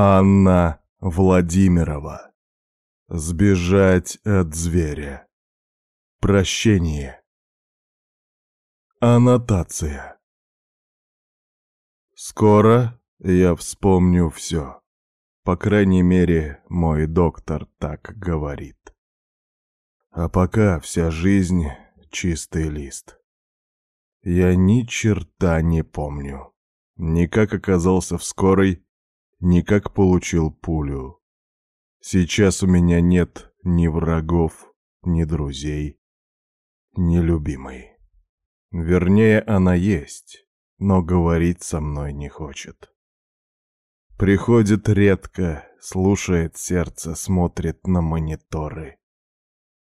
Анна Владимирова. Сбежать от зверя. Прощение. Аннотация. Скоро я вспомню все. По крайней мере, мой доктор так говорит. А пока вся жизнь — чистый лист. Я ни черта не помню. Ни как оказался в скорой, ни как получил пулю. Сейчас у меня нет ни врагов, ни друзей, ни любимой. Вернее, она есть, но говорить со мной не хочет. Приходит редко, слушает сердце, смотрит на мониторы.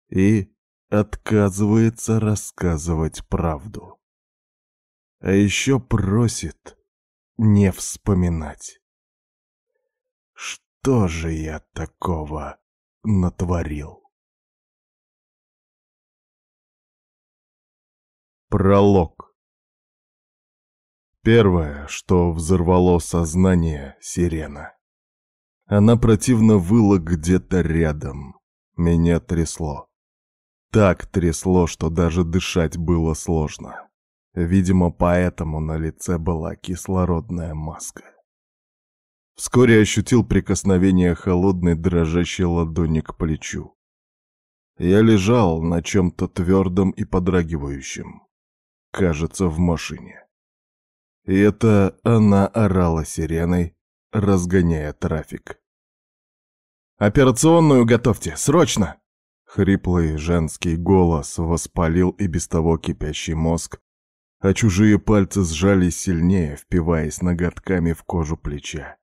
И отказывается рассказывать правду. А еще просит не вспоминать. Что же я такого натворил? Пролог Первое, что взорвало сознание — сирена. Она противно выла где-то рядом. Меня трясло. Так трясло, что даже дышать было сложно. Видимо, поэтому на лице была кислородная маска. Вскоре ощутил прикосновение холодной дрожащей ладони к плечу. Я лежал на чем-то твердом и подрагивающем. Кажется, в машине. И это она орала сиреной, разгоняя трафик. «Операционную готовьте! Срочно!» Хриплый женский голос воспалил и без того кипящий мозг, а чужие пальцы сжались сильнее, впиваясь ноготками в кожу плеча.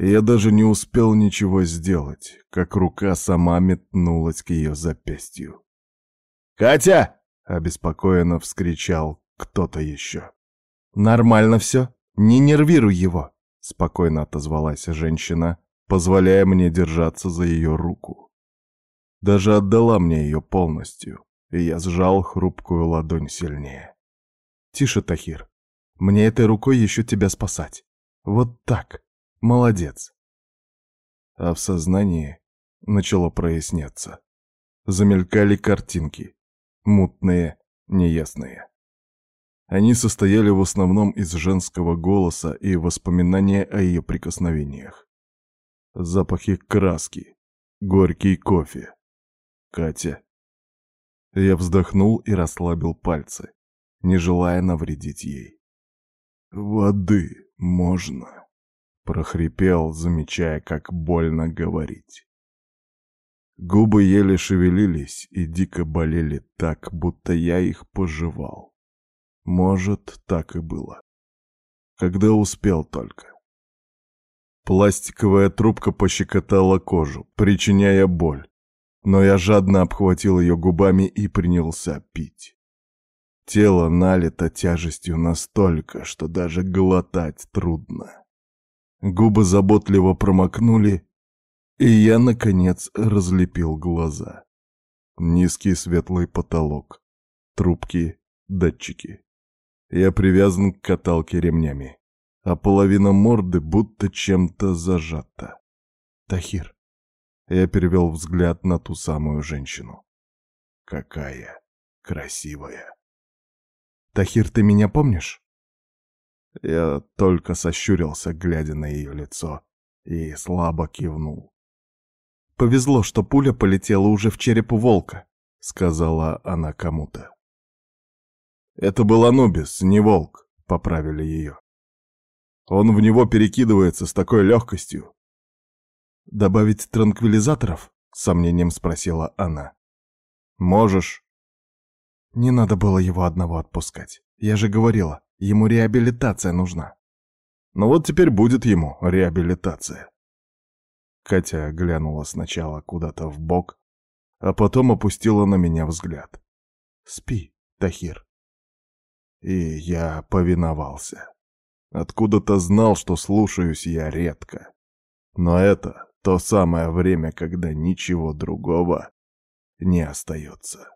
Я даже не успел ничего сделать, как рука сама метнулась к ее запястью. «Катя!» — обеспокоенно вскричал кто-то еще. «Нормально все, не нервируй его!» — спокойно отозвалась женщина, позволяя мне держаться за ее руку. Даже отдала мне ее полностью, и я сжал хрупкую ладонь сильнее. «Тише, Тахир, мне этой рукой еще тебя спасать. Вот так!» Молодец. А в сознании начало проясняться. Замелькали картинки. Мутные, неясные. Они состояли в основном из женского голоса и воспоминания о ее прикосновениях. Запахи краски, горький кофе. Катя. Я вздохнул и расслабил пальцы, не желая навредить ей. «Воды можно?» Прохрипел, замечая, как больно говорить. Губы еле шевелились и дико болели так, будто я их пожевал. Может, так и было. Когда успел только. Пластиковая трубка пощекотала кожу, причиняя боль, но я жадно обхватил ее губами и принялся пить. Тело налито тяжестью настолько, что даже глотать трудно. Губы заботливо промокнули, и я, наконец, разлепил глаза. Низкий светлый потолок, трубки, датчики. Я привязан к каталке ремнями, а половина морды будто чем-то зажата. «Тахир!» Я перевел взгляд на ту самую женщину. «Какая красивая!» «Тахир, ты меня помнишь?» Я только сощурился, глядя на ее лицо, и слабо кивнул. «Повезло, что пуля полетела уже в череп волка», — сказала она кому-то. «Это был Анубис, не волк», — поправили ее. «Он в него перекидывается с такой легкостью». «Добавить транквилизаторов?» — сомнением спросила она. «Можешь». Не надо было его одного отпускать. Я же говорила, Ему реабилитация нужна. Ну вот теперь будет ему реабилитация. Катя глянула сначала куда-то в бок, а потом опустила на меня взгляд. «Спи, Тахир». И я повиновался. Откуда-то знал, что слушаюсь я редко. Но это то самое время, когда ничего другого не остается.